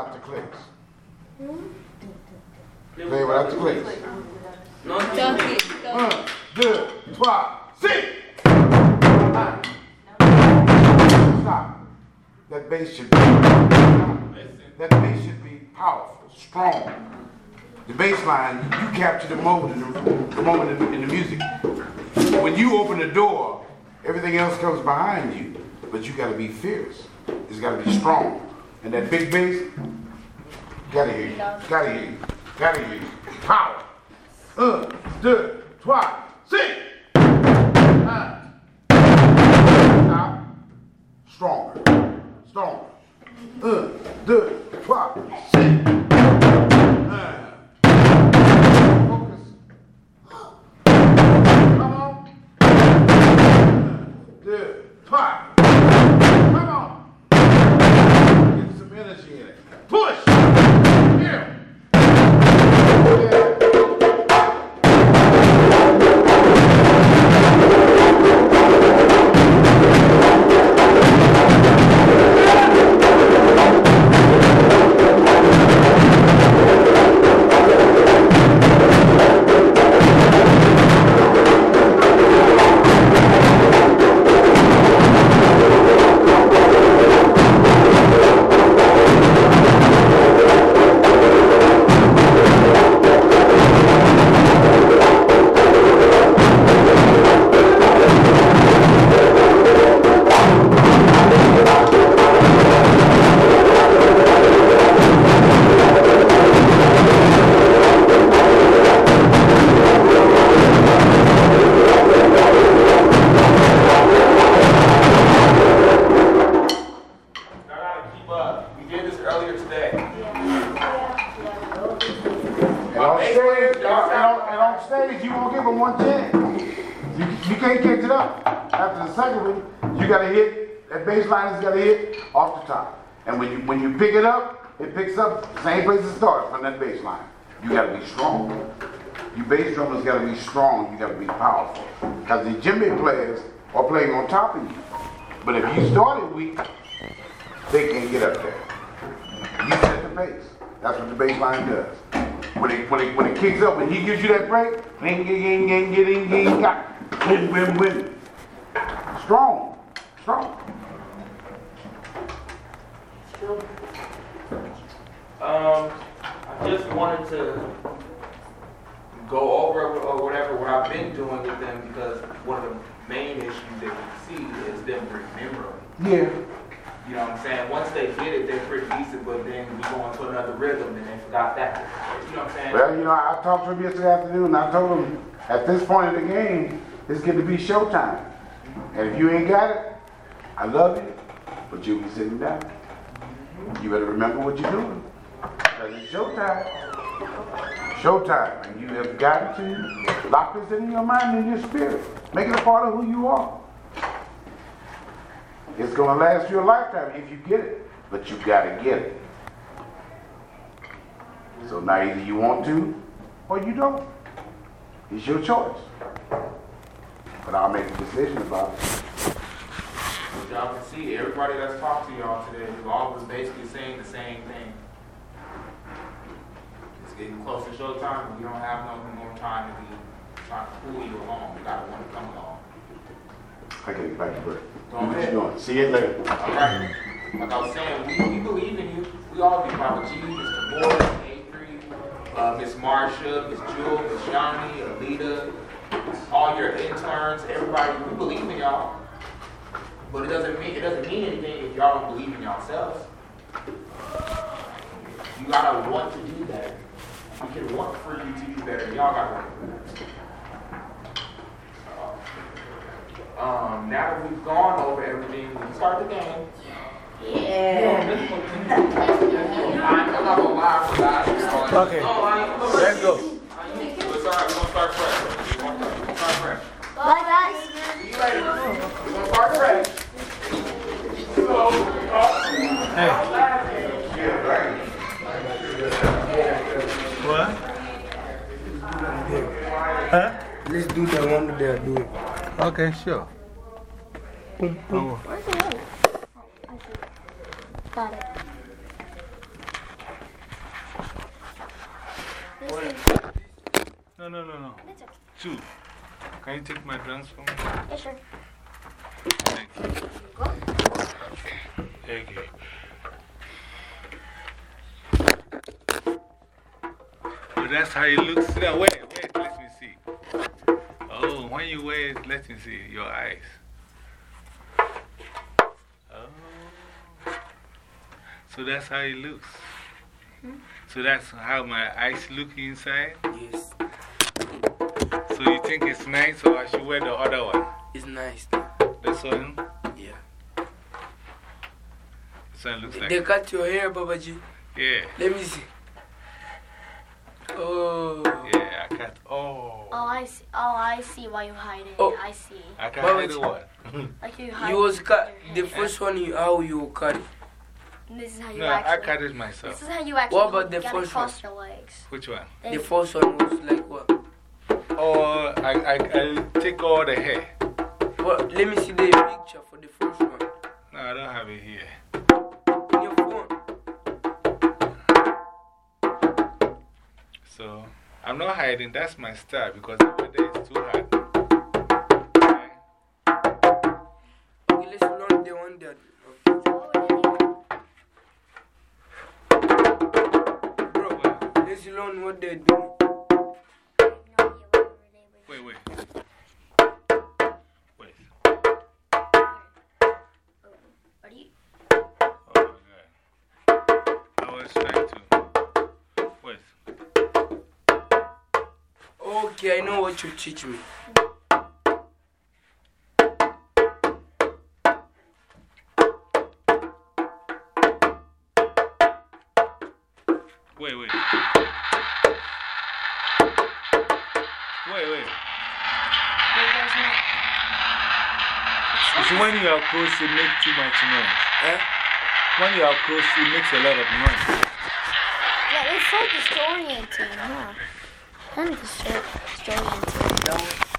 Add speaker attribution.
Speaker 1: without the clicks. Hmm? Play without the clicks. Don't Stop. That bass should be. That bass should be powerful, strong. The bass line, you capture the moment, in the, the moment in the, in the music. When you open the door, everything else comes behind you. But you got to be fierce. It's got to be strong. And that big bass, gotta hear you, gotta hear you, gotta hear you. Power. Un, deux, trois, six. Stop. Stronger. Stronger. Un, deux, trois, six. And on stage, and on, and on- and stage, you won't give them one chance. You, you can't catch it up. After the second one, you gotta hit, that bass line has gotta hit off the top. And when you, when you pick it up, it picks up the same place it starts from that bass line. You gotta be strong. You bass drummers gotta be strong, you gotta be powerful. Because the djembe players are playing on top of you. But if you started weak, they can't get up there. You set the pace. That's what the bass line does. When it, when it, when it kicks up, when he gives you that break, ring, ging, ging, ging, ging, ging, got, win, win, win. Strong. Strong.
Speaker 2: Um, I just wanted to go over or whatever what I've been doing with them because one of the main issues that we see is them remembering.
Speaker 1: Yeah.
Speaker 2: You know what I'm saying? Once they get it, they're pretty decent, but then we go into another rhythm and they forgot that. You know what I'm saying?
Speaker 1: Well, you know, I talked to him yesterday afternoon and I told him at this point in the game, it's going to be showtime. And if you ain't got it, I love you, but you'll be sitting down. You better remember what you're doing. Because it's showtime. Showtime. And you have got to lock this in your mind and your spirit. Make it a part of who you are. It's going to last you a lifetime if you get it, but you got to get it. So now either you want to or you don't. It's your choice. But I'll make a decision about it.
Speaker 2: As y'all can see, everybody that's talked to y'all today, we've all was basically saying the same thing. It's getting close to showtime, and we don't have no more time to be trying to pull you along. We gotta want to come along.
Speaker 1: I can get back to work.
Speaker 2: Go
Speaker 1: Do what
Speaker 2: ahead.
Speaker 1: you're doing. See you later.
Speaker 2: All right. Like I was saying, we, we believe in you. We all do. Papa G, Mr. Boyd, A3, uh, Miss Marsha, Miss Jewel, Miss Johnny, Alita, all your interns, everybody. We believe in y'all. But it doesn't mean it doesn't mean anything if y'all don't believe in yourselves. You gotta want to do better. We can want for you to do better. Y'all gotta want to do better. Um, now that we've gone over everything, we can start the game.
Speaker 3: Yeah.
Speaker 2: I'm not gonna lie, I forgot.
Speaker 4: Okay.
Speaker 2: Oh, I ain't-
Speaker 4: Let's go.
Speaker 2: It's alright, we're gonna start fresh. We're gonna start fresh.
Speaker 3: Bye, guys.
Speaker 2: You ready? We're gonna start fresh. So, uh,
Speaker 4: What? Huh?
Speaker 5: Let's do that one there, do it.
Speaker 4: Okay, sure. Oh,
Speaker 3: Where's the one? I see. Got it. This
Speaker 5: What?
Speaker 3: is,
Speaker 4: No, no, no, no.
Speaker 3: it's okay.
Speaker 4: Two. Can you take my drums from me?
Speaker 3: Yeah, sure.
Speaker 4: Thank you. Thank you. Oh, that's how it looks. Now, wait, wait, let me see. Oh, when you wear it, let me see your eyes. So that's how it looks. So that's how my eyes look inside.
Speaker 5: Yes.
Speaker 4: So you think it's nice, or I should wear the other one?
Speaker 5: It's nice.
Speaker 4: This one?
Speaker 5: Yeah.
Speaker 4: This one looks like.
Speaker 5: They cut your hair, Babaji.
Speaker 4: Yeah,
Speaker 5: Let me see. Oh.
Speaker 4: yeah, I cut. Oh.
Speaker 3: Oh, I see. Oh, I see why you hide it.
Speaker 5: Oh.
Speaker 3: I see.
Speaker 4: I can
Speaker 5: What
Speaker 4: hide
Speaker 5: was-
Speaker 4: the one.
Speaker 3: Like you hide
Speaker 5: You was cut. The first one, you, how you cut it.
Speaker 3: And This is how you
Speaker 4: No, I
Speaker 3: actually.
Speaker 4: cut it myself.
Speaker 3: This is how you actually.
Speaker 5: What about the
Speaker 3: you
Speaker 5: first
Speaker 3: cross your legs.
Speaker 4: Which one?
Speaker 3: Then
Speaker 5: The first one was like what?
Speaker 4: Oh, I, I, I take all the hair.
Speaker 5: What? Let me see the picture for the first one.
Speaker 4: No, I don't have it here.
Speaker 5: In your phone.
Speaker 4: So, I'm not hiding. That's my style because the weather is too hot.
Speaker 5: What they're doing.
Speaker 4: Wait, wait. Wait.
Speaker 3: Ready?
Speaker 4: Oh my god. I was trying to. Wait.
Speaker 5: Okay, I know what you teach me.
Speaker 4: Wait. Wait, It's when you are close, you make too much noise.
Speaker 5: Eh?
Speaker 4: When you are close, it makes a lot of noise.
Speaker 3: Yeah, it's so disorienting, huh? Kind of disor- disorienting.
Speaker 5: That one.